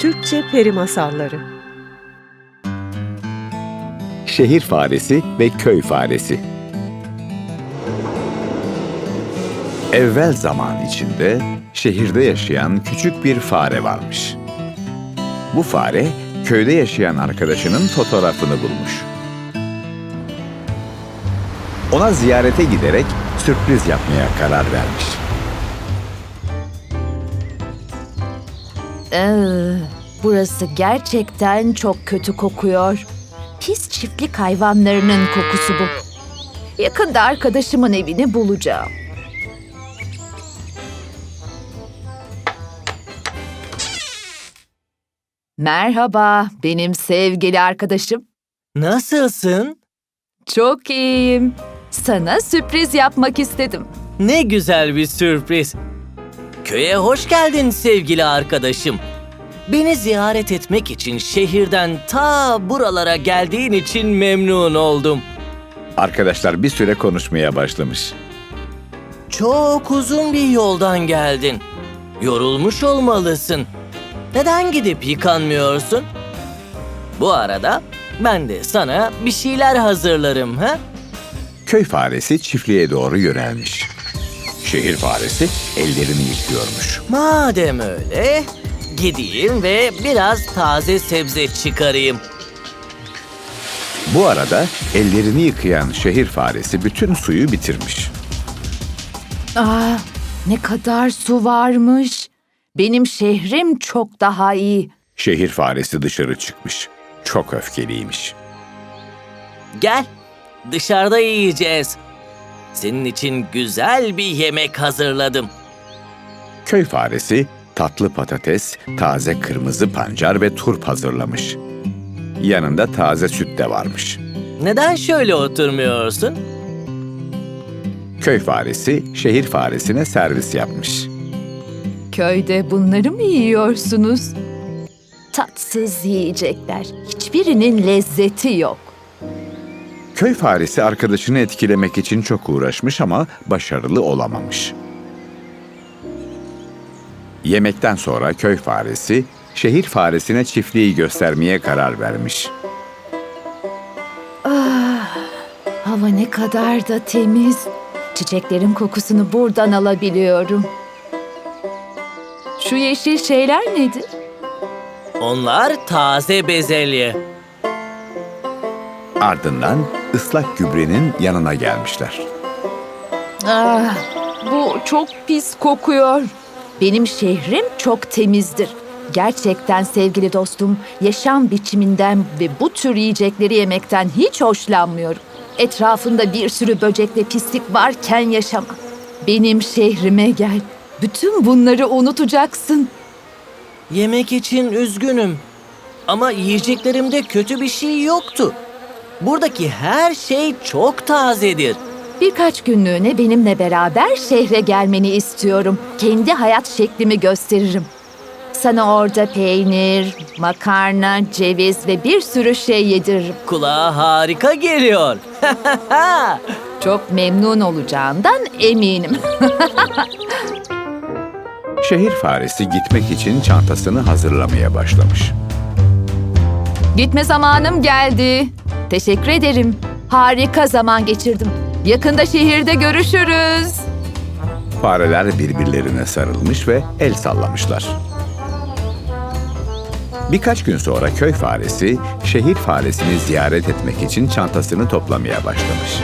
Türkçe Peri Masalları Şehir faresi ve köy faresi. Evvel zaman içinde şehirde yaşayan küçük bir fare varmış. Bu fare köyde yaşayan arkadaşının fotoğrafını bulmuş. Ona ziyarete giderek sürpriz yapmaya karar vermiş. Ee, burası gerçekten çok kötü kokuyor. Pis çiftlik hayvanlarının kokusu bu. Yakında arkadaşımın evini bulacağım. Merhaba, benim sevgili arkadaşım. Nasılsın? Çok iyiyim. Sana sürpriz yapmak istedim. Ne güzel bir sürpriz. Köye hoş geldin sevgili arkadaşım. Beni ziyaret etmek için şehirden ta buralara geldiğin için memnun oldum. Arkadaşlar bir süre konuşmaya başlamış. Çok uzun bir yoldan geldin. Yorulmuş olmalısın. Neden gidip yıkanmıyorsun? Bu arada ben de sana bir şeyler hazırlarım ha? Köy faresi çiftliğe doğru yönelmiş. Şehir faresi ellerini yıkıyormuş. Madem öyle, gideyim ve biraz taze sebze çıkarayım. Bu arada ellerini yıkayan şehir faresi bütün suyu bitirmiş. Aa, ne kadar su varmış. Benim şehrim çok daha iyi. Şehir faresi dışarı çıkmış. Çok öfkeliymiş. Gel, dışarıda yiyeceğiz. Senin için güzel bir yemek hazırladım. Köy faresi tatlı patates, taze kırmızı pancar ve turp hazırlamış. Yanında taze süt de varmış. Neden şöyle oturmuyorsun? Köy faresi şehir faresine servis yapmış. Köyde bunları mı yiyorsunuz? Tatsız yiyecekler. Hiçbirinin lezzeti yok. Köy faresi arkadaşını etkilemek için çok uğraşmış ama başarılı olamamış. Yemekten sonra köy faresi şehir faresine çiftliği göstermeye karar vermiş. Hava ne kadar da temiz. Çiçeklerin kokusunu buradan alabiliyorum. Şu yeşil şeyler nedir? Onlar taze bezelye. Ardından ıslak gübrenin yanına gelmişler. Ah, bu çok pis kokuyor. Benim şehrim çok temizdir. Gerçekten sevgili dostum, yaşam biçiminden ve bu tür yiyecekleri yemekten hiç hoşlanmıyorum. Etrafında bir sürü böcek ve pislik varken yaşama. Benim şehrime gel. Bütün bunları unutacaksın. Yemek için üzgünüm. Ama yiyeceklerimde kötü bir şey yoktu. Buradaki her şey çok tazedir. Birkaç günlüğüne benimle beraber şehre gelmeni istiyorum. Kendi hayat şeklimi gösteririm. Sana orada peynir, makarna, ceviz ve bir sürü şey yediririm. Kulağa harika geliyor. Çok memnun olacağından eminim. Şehir faresi gitmek için çantasını hazırlamaya başlamış. Gitme zamanım geldi. Teşekkür ederim. Harika zaman geçirdim. Yakında şehirde görüşürüz. Fareler birbirlerine sarılmış ve el sallamışlar. Birkaç gün sonra köy faresi şehir faresini ziyaret etmek için çantasını toplamaya başlamış.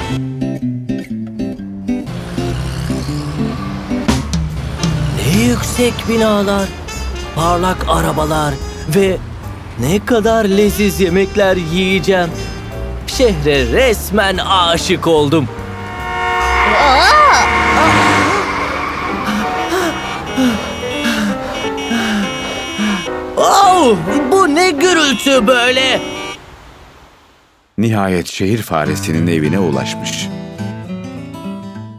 Ne yüksek binalar, parlak arabalar ve ne kadar leziz yemekler yiyeceğim. Şehre resmen aşık oldum. Oh, bu ne gürültü böyle? Nihayet şehir faresinin evine ulaşmış.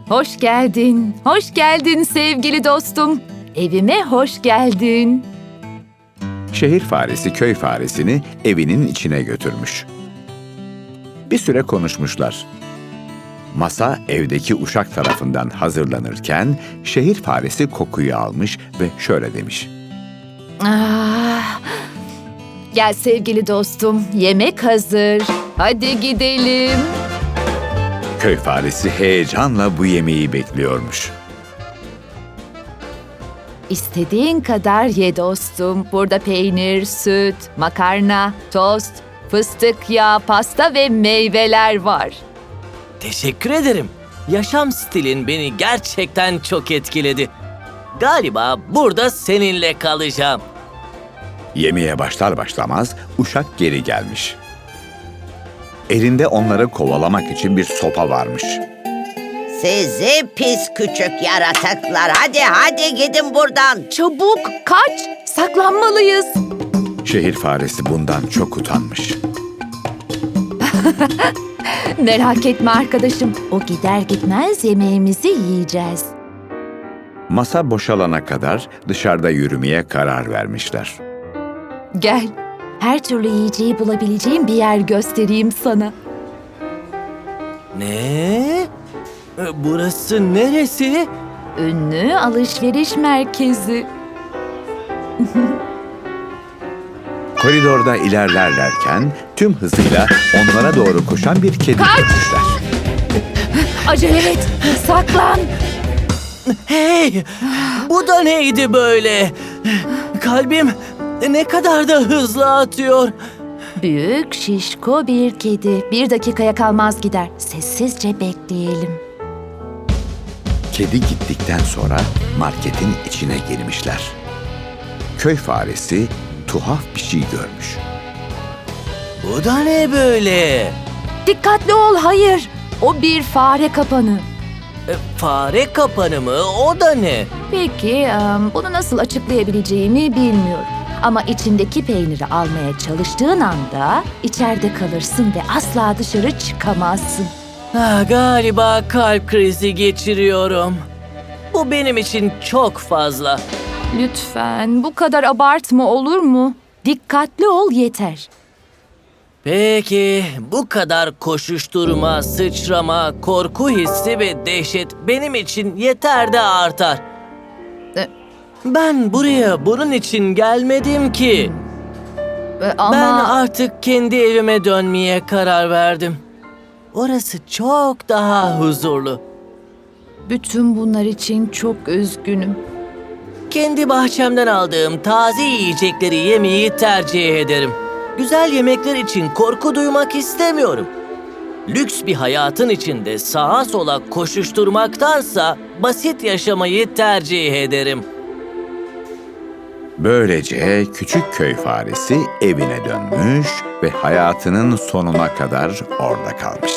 Hoş geldin. Hoş geldin sevgili dostum. Evime hoş geldin. Şehir faresi köy faresini evinin içine götürmüş. Bir süre konuşmuşlar. Masa evdeki uşak tarafından hazırlanırken şehir faresi kokuyu almış ve şöyle demiş. Ah, Gel sevgili dostum, yemek hazır. Hadi gidelim. Köy faresi heyecanla bu yemeği bekliyormuş. İstediğin kadar ye dostum. Burada peynir, süt, makarna, tost, fıstık yağı, pasta ve meyveler var. Teşekkür ederim. Yaşam stilin beni gerçekten çok etkiledi. Galiba burada seninle kalacağım. Yemeğe başlar başlamaz uşak geri gelmiş. Elinde onları kovalamak için bir sopa varmış. Sizi pis küçük yaratıklar. Hadi hadi gidin buradan. Çabuk kaç, saklanmalıyız. Şehir faresi bundan çok utanmış. Merak etme arkadaşım. O gider gitmez yemeğimizi yiyeceğiz. Masa boşalana kadar dışarıda yürümeye karar vermişler. Gel. Her türlü yiyeceği bulabileceğim bir yer göstereyim sana. Ne? E, Burası neresi? Ünlü alışveriş merkezi. Koridorda ilerlerlerken tüm hızıyla onlara doğru koşan bir kedi görmüşler. Acele et, saklan. Hey! Bu da neydi böyle? Kalbim ne kadar da hızlı atıyor. Büyük, şişko bir kedi. Bir dakikaya kalmaz gider. Sessizce bekleyelim. Kedi gittikten sonra marketin içine girmişler. Köy faresi tuhaf bir şey görmüş. Bu da ne böyle? Dikkatli ol, hayır. O bir fare kapanı. E, Fare kapanı mı? O da ne? Peki, em, bunu nasıl açıklayabileceğimi bilmiyorum. Ama içindeki peyniri almaya çalıştığın anda içeride kalırsın ve asla dışarı çıkamazsın. Ah, galiba kalp krizi geçiriyorum. Bu benim için çok fazla. Lütfen bu kadar abartma olur mu? Dikkatli ol yeter. Peki bu kadar koşuşturma, sıçrama, korku hissi ve dehşet benim için yeter de artar. E- Ben buraya bunun için gelmedim ki. E, Ama Ben artık kendi evime dönmeye karar verdim. Orası çok daha huzurlu. bütün bunlar için çok üzgünüm. Kendi bahçemden aldığım taze yiyecekleri yemeyi tercih ederim. Güzel yemekler için korku duymak istemiyorum. Lüks bir hayatın içinde sağa sola koşuşturmaktansa basit yaşamayı tercih ederim. Böylece küçük köy faresi evine dönmüş ve hayatının sonuna kadar orada kalmış.